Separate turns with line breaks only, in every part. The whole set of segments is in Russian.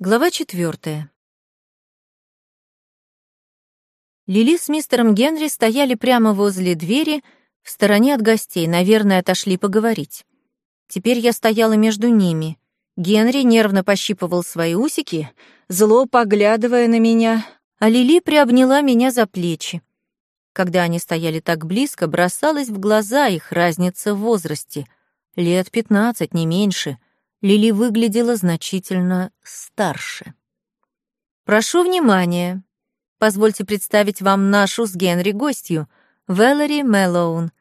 Глава четвертая. Лили с мистером Генри стояли прямо возле двери, в стороне от гостей, наверное, отошли поговорить. Теперь я стояла между ними. Генри нервно пощипывал свои усики, зло поглядывая на меня, а Лили приобняла меня за плечи. Когда они стояли так близко, бросалась в глаза их разница в возрасте. Лет пятнадцать, не меньше — Лили выглядела значительно старше. «Прошу внимания. Позвольте представить вам нашу с Генри гостью, Вэллори Мэллоун.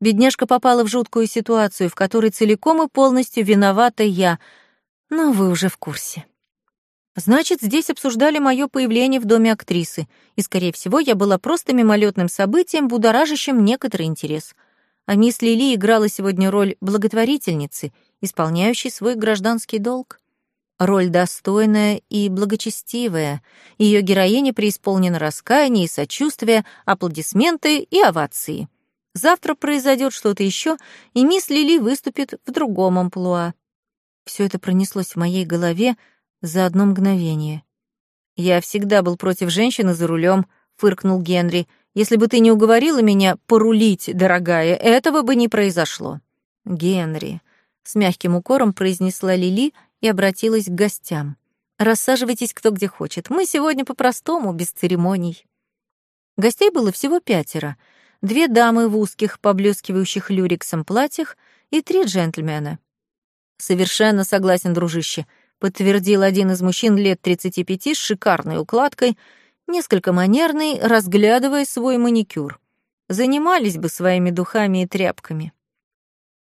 Бедняжка попала в жуткую ситуацию, в которой целиком и полностью виновата я, но вы уже в курсе». Значит, здесь обсуждали мое появление в доме актрисы, и, скорее всего, я была просто мимолетным событием, будоражащим некоторый интерес. А мисс Лили играла сегодня роль благотворительницы — исполняющий свой гражданский долг. Роль достойная и благочестивая. Ее героиня преисполнена раскаяния и сочувствия, аплодисменты и овации. Завтра произойдет что-то еще, и мисс Лили выступит в другом амплуа. Все это пронеслось в моей голове за одно мгновение. «Я всегда был против женщины за рулем», — фыркнул Генри. «Если бы ты не уговорила меня порулить, дорогая, этого бы не произошло». «Генри, с мягким укором произнесла Лили и обратилась к гостям. «Рассаживайтесь кто где хочет. Мы сегодня по-простому, без церемоний». Гостей было всего пятеро. Две дамы в узких, поблескивающих люрексом платьях и три джентльмена. «Совершенно согласен, дружище», — подтвердил один из мужчин лет 35 с шикарной укладкой, несколько манерный, разглядывая свой маникюр. Занимались бы своими духами и тряпками.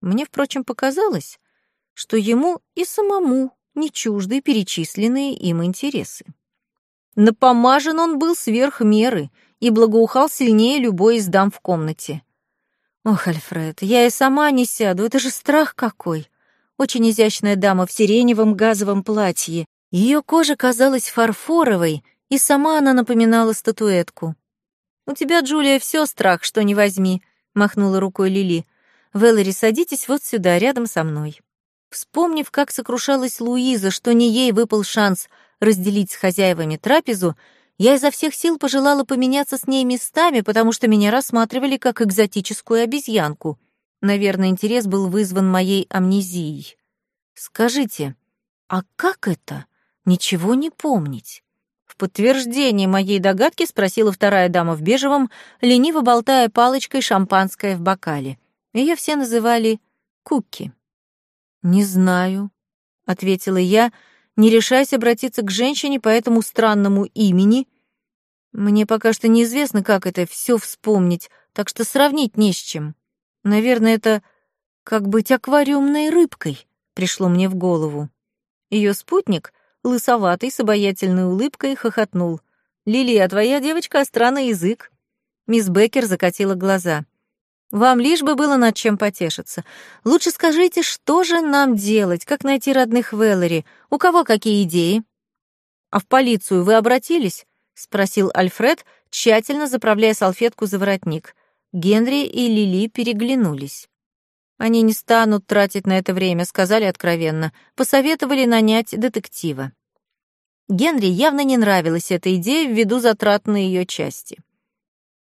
Мне, впрочем, показалось, что ему и самому не чужды перечисленные им интересы. Напомажен он был сверх меры и благоухал сильнее любой из дам в комнате. Ох, Альфред, я и сама не сяду, это же страх какой. Очень изящная дама в сиреневом газовом платье. Ее кожа казалась фарфоровой, и сама она напоминала статуэтку. «У тебя, Джулия, все страх, что не возьми», — махнула рукой Лили. Вэллори, садитесь вот сюда, рядом со мной». Вспомнив, как сокрушалась Луиза, что не ей выпал шанс разделить с хозяевами трапезу, я изо всех сил пожелала поменяться с ней местами, потому что меня рассматривали как экзотическую обезьянку. Наверное, интерес был вызван моей амнезией. «Скажите, а как это? Ничего не помнить?» В подтверждение моей догадки спросила вторая дама в бежевом, лениво болтая палочкой шампанское в бокале. Ее все называли Куки. «Не знаю», — ответила я, не решаясь обратиться к женщине по этому странному имени. Мне пока что неизвестно, как это все вспомнить, так что сравнить не с чем. Наверное, это как быть аквариумной рыбкой, пришло мне в голову. Ее спутник, лысоватый, с обаятельной улыбкой, хохотнул. «Лилия, а твоя девочка остра на язык». Мисс Беккер закатила глаза — вам лишь бы было над чем потешиться. Лучше скажите, что же нам делать, как найти родных Веллери, у кого какие идеи? А в полицию вы обратились? спросил Альфред, тщательно заправляя салфетку за воротник. Генри и Лили переглянулись. Они не станут тратить на это время, сказали откровенно, посоветовали нанять детектива. Генри явно не нравилась эта идея ввиду затрат на ее части.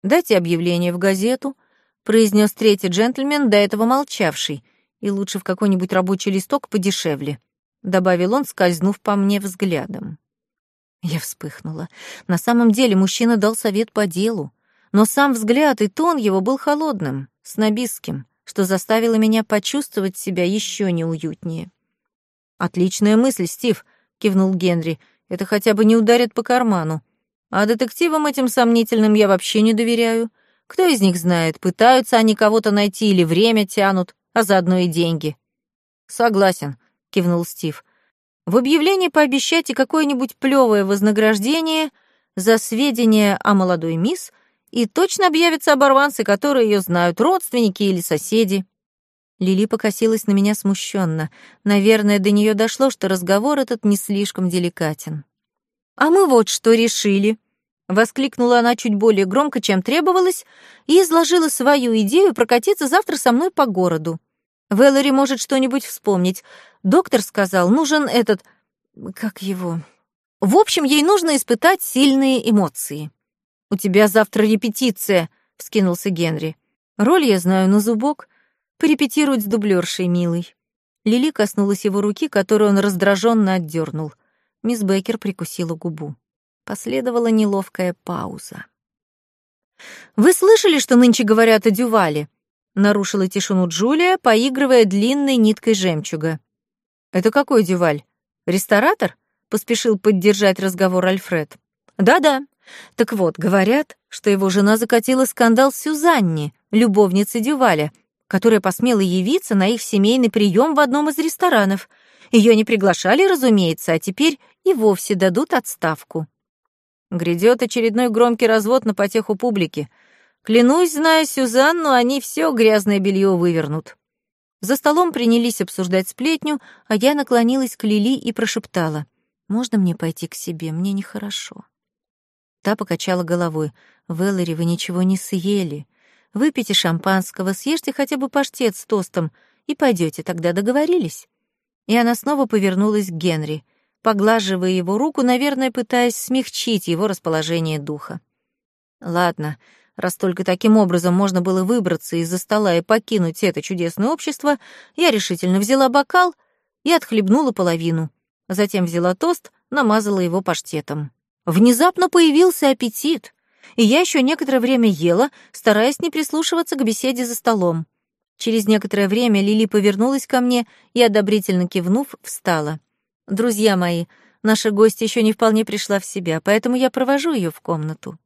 Дайте объявление в газету, произнес третий джентльмен, до этого молчавший, и лучше в какой-нибудь рабочий листок подешевле, добавил он, скользнув по мне взглядом. Я вспыхнула. На самом деле мужчина дал совет по делу, но сам взгляд и тон его был холодным, снобистским, что заставило меня почувствовать себя еще неуютнее. «Отличная мысль, Стив», — кивнул Генри. «Это хотя бы не ударит по карману. А детективам этим сомнительным я вообще не доверяю. Кто из них знает, пытаются они кого-то найти или время тянут, а заодно и деньги. Согласен, кивнул Стив. В объявлении пообещайте какое-нибудь плевое вознаграждение за сведения о молодой мисс, и точно объявятся оборванцы, которые ее знают, родственники или соседи. Лили покосилась на меня смущенно. Наверное, до нее дошло, что разговор этот не слишком деликатен. «А мы вот что решили», Воскликнула она чуть более громко, чем требовалось, и изложила свою идею прокатиться завтра со мной по городу. Вэллори может что-нибудь вспомнить. Доктор сказал, нужен этот... Как его? В общем, ей нужно испытать сильные эмоции. «У тебя завтра репетиция», — вскинулся Генри. «Роль я знаю на зубок. Порепетировать с дублершей, милый». Лили коснулась его руки, которую он раздраженно отдернул. Мисс Беккер прикусила губу. Последовала неловкая пауза. «Вы слышали, что нынче говорят о Дювале?» Нарушила тишину Джулия, поигрывая длинной ниткой жемчуга. «Это какой Дюваль? Ресторатор?» — поспешил поддержать разговор Альфред. «Да-да. Так вот, говорят, что его жена закатила скандал с Сюзанни, любовницей Дюваля, которая посмела явиться на их семейный прием в одном из ресторанов. Ее не приглашали, разумеется, а теперь и вовсе дадут отставку. Грядет очередной громкий развод на потеху публики. Клянусь, зная Сюзанну, они все грязное белье вывернут. За столом принялись обсуждать сплетню, а я наклонилась к Лили и прошептала. «Можно мне пойти к себе? Мне нехорошо». Та покачала головой. «Веллери, вы ничего не съели. Выпейте шампанского, съешьте хотя бы паштет с тостом и пойдете, тогда договорились». И она снова повернулась к Генри — поглаживая его руку, наверное, пытаясь смягчить его расположение духа. Ладно, раз только таким образом можно было выбраться из-за стола и покинуть это чудесное общество, я решительно взяла бокал и отхлебнула половину. Затем взяла тост, намазала его паштетом. Внезапно появился аппетит, и я еще некоторое время ела, стараясь не прислушиваться к беседе за столом. Через некоторое время Лили повернулась ко мне и, одобрительно кивнув, встала. Друзья мои, наша гостья еще не вполне пришла в себя, поэтому я провожу ее в комнату.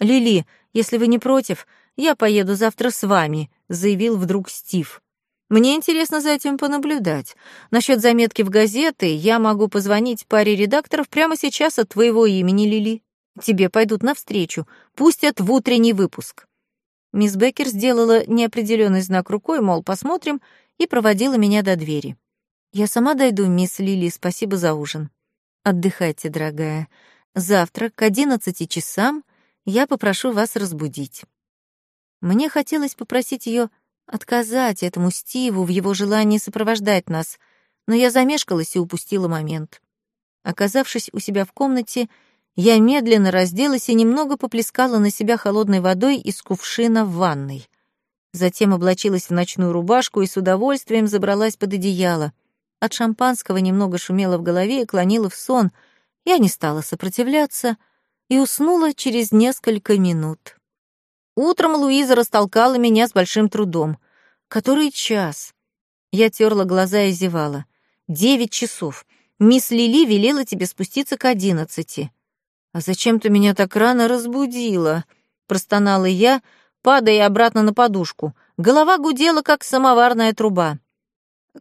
Лили, если вы не против, я поеду завтра с вами, заявил вдруг Стив. Мне интересно за этим понаблюдать. Насчет заметки в газеты я могу позвонить паре редакторов прямо сейчас от твоего имени, Лили. Тебе пойдут навстречу, пустят в утренний выпуск. Мисс Беккер сделала неопределенный знак рукой, мол, посмотрим, и проводила меня до двери. Я сама дойду, мисс Лили, спасибо за ужин. Отдыхайте, дорогая. Завтра к одиннадцати часам я попрошу вас разбудить. Мне хотелось попросить ее отказать этому Стиву в его желании сопровождать нас, но я замешкалась и упустила момент. Оказавшись у себя в комнате, я медленно разделась и немного поплескала на себя холодной водой из кувшина в ванной. Затем облачилась в ночную рубашку и с удовольствием забралась под одеяло — от шампанского немного шумело в голове и клонило в сон. Я не стала сопротивляться и уснула через несколько минут. Утром Луиза растолкала меня с большим трудом. Который час? Я терла глаза и зевала. Девять часов. Мисс Лили велела тебе спуститься к одиннадцати. А зачем ты меня так рано разбудила? Простонала я, падая обратно на подушку. Голова гудела, как самоварная труба.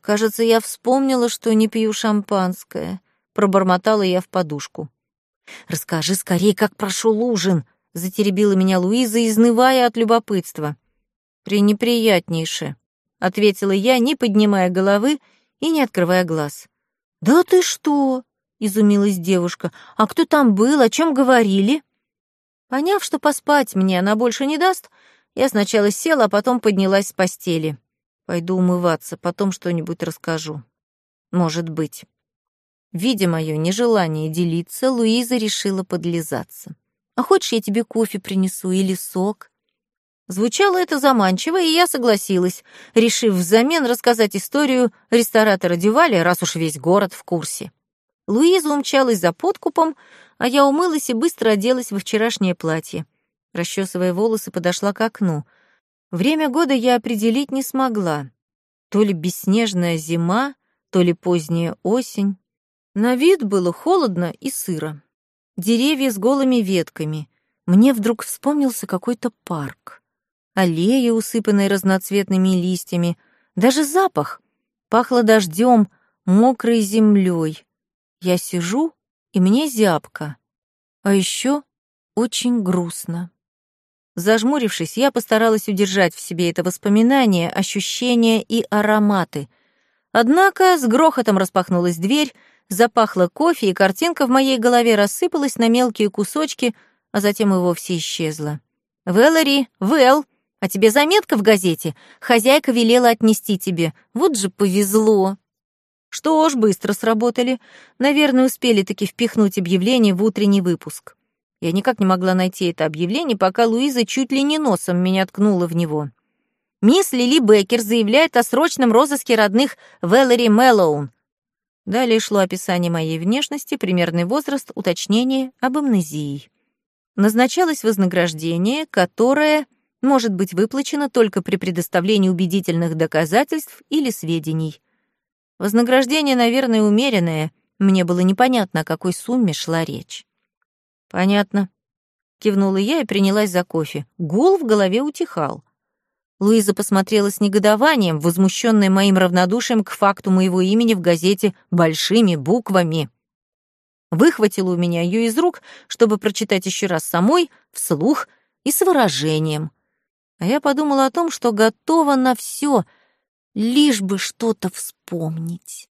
Кажется, я вспомнила, что не пью шампанское. Пробормотала я в подушку. «Расскажи скорее, как прошел ужин», — затеребила меня Луиза, изнывая от любопытства. «Пренеприятнейше», — ответила я, не поднимая головы и не открывая глаз. «Да ты что?» — изумилась девушка. «А кто там был? О чем говорили?» Поняв, что поспать мне она больше не даст, я сначала села, а потом поднялась с постели. Пойду умываться, потом что-нибудь расскажу. Может быть. Видя мое нежелание делиться, Луиза решила подлизаться. «А хочешь, я тебе кофе принесу или сок?» Звучало это заманчиво, и я согласилась, решив взамен рассказать историю ресторатора Дюваля, раз уж весь город в курсе. Луиза умчалась за подкупом, а я умылась и быстро оделась во вчерашнее платье. Расчесывая волосы, подошла к окну — Время года я определить не смогла. То ли бесснежная зима, то ли поздняя осень. На вид было холодно и сыро. Деревья с голыми ветками. Мне вдруг вспомнился какой-то парк. Аллея, усыпанная разноцветными листьями. Даже запах. Пахло дождем, мокрой землей. Я сижу, и мне зябко. А еще очень грустно. Зажмурившись, я постаралась удержать в себе это воспоминание, ощущения и ароматы. Однако с грохотом распахнулась дверь, запахло кофе, и картинка в моей голове рассыпалась на мелкие кусочки, а затем и вовсе исчезла. «Вэллори, Вэл, а тебе заметка в газете? Хозяйка велела отнести тебе. Вот же повезло!» Что ж, быстро сработали. Наверное, успели таки впихнуть объявление в утренний выпуск. Я никак не могла найти это объявление, пока Луиза чуть ли не носом меня ткнула в него. Мисс Лили Беккер заявляет о срочном розыске родных Вэллери Мэллоун. Далее шло описание моей внешности, примерный возраст, уточнение об амнезии. Назначалось вознаграждение, которое может быть выплачено только при предоставлении убедительных доказательств или сведений. Вознаграждение, наверное, умеренное, мне было непонятно, о какой сумме шла речь. «Понятно», — кивнула я и принялась за кофе. Гул в голове утихал. Луиза посмотрела с негодованием, возмущенная моим равнодушием к факту моего имени в газете большими буквами. Выхватила у меня ее из рук, чтобы прочитать еще раз самой, вслух и с выражением. А я подумала о том, что готова на все, лишь бы что-то вспомнить.